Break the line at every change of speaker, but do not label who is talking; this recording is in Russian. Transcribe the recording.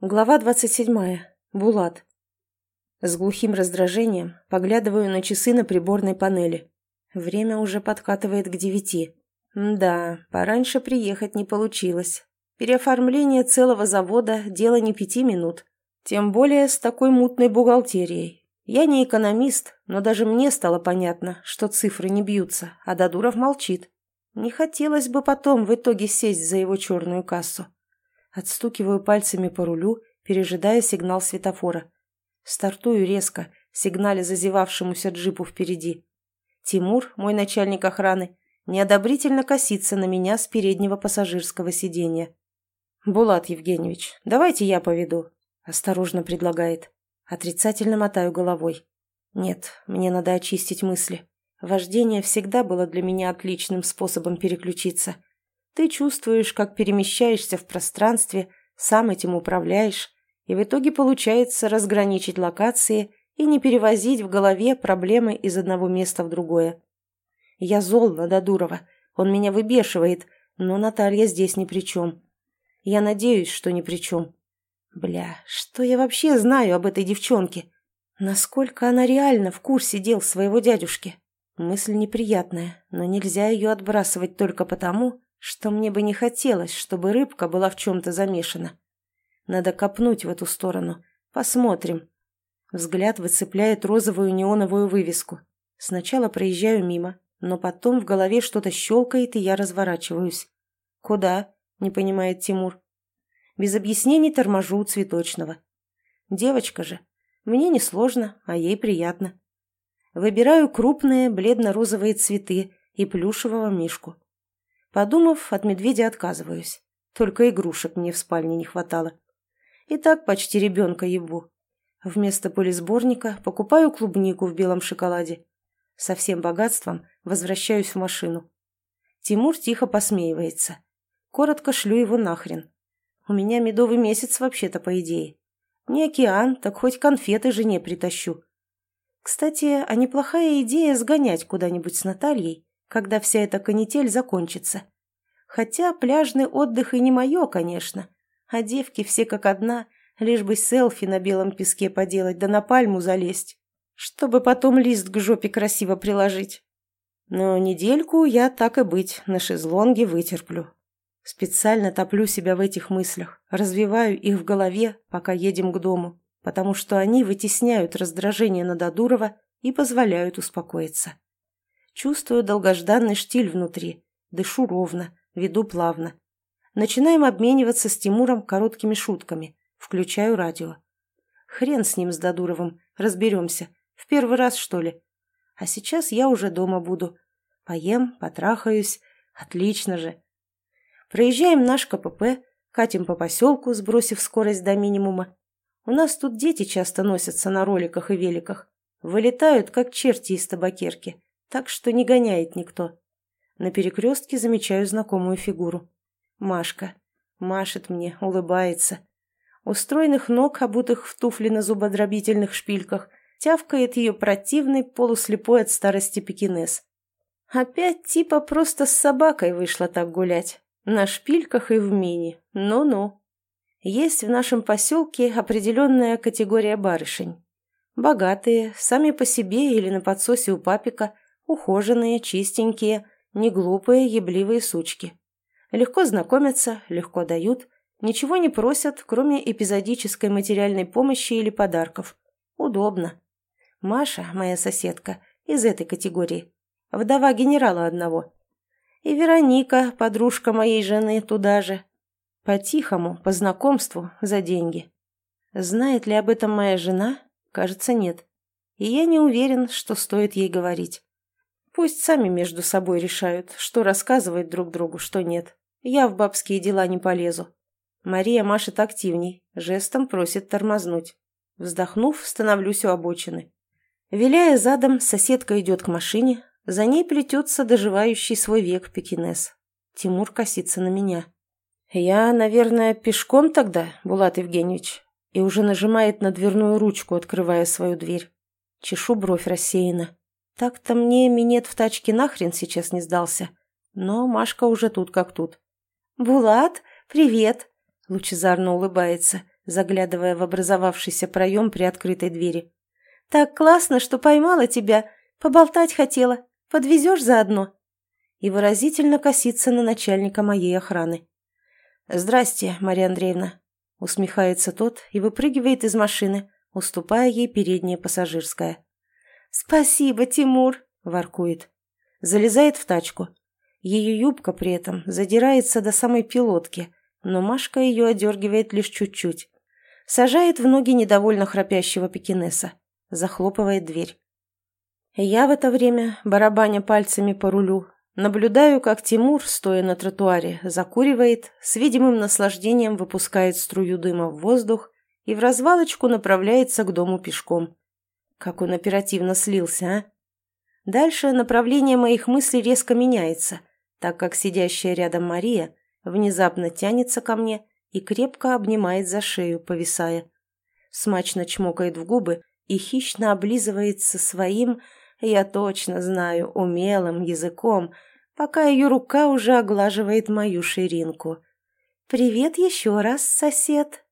Глава 27. Булат. С глухим раздражением поглядываю на часы на приборной панели. Время уже подкатывает к девяти. Да, пораньше приехать не получилось. Переоформление целого завода – дело не пяти минут. Тем более с такой мутной бухгалтерией. Я не экономист, но даже мне стало понятно, что цифры не бьются, а Дадуров молчит. Не хотелось бы потом в итоге сесть за его черную кассу. Отстукиваю пальцами по рулю, пережидая сигнал светофора. Стартую резко, сигналя зазевавшемуся джипу впереди. Тимур, мой начальник охраны, неодобрительно косится на меня с переднего пассажирского сиденья. «Булат Евгеньевич, давайте я поведу», – осторожно предлагает. Отрицательно мотаю головой. «Нет, мне надо очистить мысли. Вождение всегда было для меня отличным способом переключиться. Ты чувствуешь, как перемещаешься в пространстве, сам этим управляешь, и в итоге получается разграничить локации и не перевозить в голове проблемы из одного места в другое. Я зол на Додурова, он меня выбешивает, но Наталья здесь ни при чем. Я надеюсь, что ни при чем. Бля, что я вообще знаю об этой девчонке? Насколько она реально в курсе дел своего дядюшки? Мысль неприятная, но нельзя ее отбрасывать только потому, что мне бы не хотелось, чтобы рыбка была в чем-то замешана. Надо копнуть в эту сторону. Посмотрим. Взгляд выцепляет розовую неоновую вывеску. Сначала проезжаю мимо, но потом в голове что-то щелкает, и я разворачиваюсь. «Куда?» – не понимает Тимур. Без объяснений торможу у цветочного. Девочка же. Мне не сложно, а ей приятно. Выбираю крупные бледно-розовые цветы и плюшевого мишку. Подумав, от медведя отказываюсь. Только игрушек мне в спальне не хватало. И так почти ребенка ебу. Вместо полисборника покупаю клубнику в белом шоколаде. Со всем богатством возвращаюсь в машину. Тимур тихо посмеивается. Коротко шлю его нахрен. У меня медовый месяц вообще-то, по идее. Не океан, так хоть конфеты жене притащу. Кстати, а неплохая идея сгонять куда-нибудь с Натальей когда вся эта канитель закончится. Хотя пляжный отдых и не мое, конечно, а девки все как одна, лишь бы селфи на белом песке поделать да на пальму залезть, чтобы потом лист к жопе красиво приложить. Но недельку я так и быть на шезлонге вытерплю. Специально топлю себя в этих мыслях, развиваю их в голове, пока едем к дому, потому что они вытесняют раздражение на Додурова и позволяют успокоиться. Чувствую долгожданный штиль внутри. Дышу ровно, веду плавно. Начинаем обмениваться с Тимуром короткими шутками. Включаю радио. Хрен с ним, с Додуровым. Разберемся. В первый раз, что ли? А сейчас я уже дома буду. Поем, потрахаюсь. Отлично же. Проезжаем наш КПП, катим по поселку, сбросив скорость до минимума. У нас тут дети часто носятся на роликах и великах. Вылетают, как черти из табакерки так что не гоняет никто. На перекрестке замечаю знакомую фигуру. Машка. Машет мне, улыбается. У стройных ног, обутых в туфли на зубодробительных шпильках, тявкает ее противный, полуслепой от старости пекинес. Опять типа просто с собакой вышла так гулять. На шпильках и в мини. Ну-ну. Есть в нашем поселке определенная категория барышень. Богатые, сами по себе или на подсосе у папика – Ухоженные, чистенькие, неглупые, ебливые сучки. Легко знакомятся, легко дают, ничего не просят, кроме эпизодической материальной помощи или подарков. Удобно. Маша, моя соседка, из этой категории. Вдова генерала одного. И Вероника, подружка моей жены, туда же. По-тихому, по знакомству, за деньги. Знает ли об этом моя жена? Кажется, нет. И я не уверен, что стоит ей говорить. Пусть сами между собой решают, что рассказывать друг другу, что нет. Я в бабские дела не полезу. Мария машет активней, жестом просит тормознуть. Вздохнув, становлюсь у обочины. Виляя задом, соседка идет к машине, за ней плетется доживающий свой век пекинес. Тимур косится на меня. «Я, наверное, пешком тогда, Булат Евгеньевич?» И уже нажимает на дверную ручку, открывая свою дверь. Чешу бровь рассеянно. Так-то мне минет в тачке нахрен сейчас не сдался. Но Машка уже тут как тут. «Булат, привет!» — лучезарно улыбается, заглядывая в образовавшийся проем при открытой двери. «Так классно, что поймала тебя. Поболтать хотела. Подвезешь заодно?» И выразительно косится на начальника моей охраны. «Здрасте, Мария Андреевна», — усмехается тот и выпрыгивает из машины, уступая ей переднее пассажирское. «Спасибо, Тимур», — воркует. Залезает в тачку. Ее юбка при этом задирается до самой пилотки, но Машка ее одергивает лишь чуть-чуть. Сажает в ноги недовольно храпящего пекинеса. Захлопывает дверь. Я в это время, барабаня пальцами по рулю, наблюдаю, как Тимур, стоя на тротуаре, закуривает, с видимым наслаждением выпускает струю дыма в воздух и в развалочку направляется к дому пешком. Как он оперативно слился, а? Дальше направление моих мыслей резко меняется, так как сидящая рядом Мария внезапно тянется ко мне и крепко обнимает за шею, повисая. Смачно чмокает в губы и хищно облизывается своим, я точно знаю, умелым языком, пока ее рука уже оглаживает мою ширинку. «Привет еще раз, сосед!»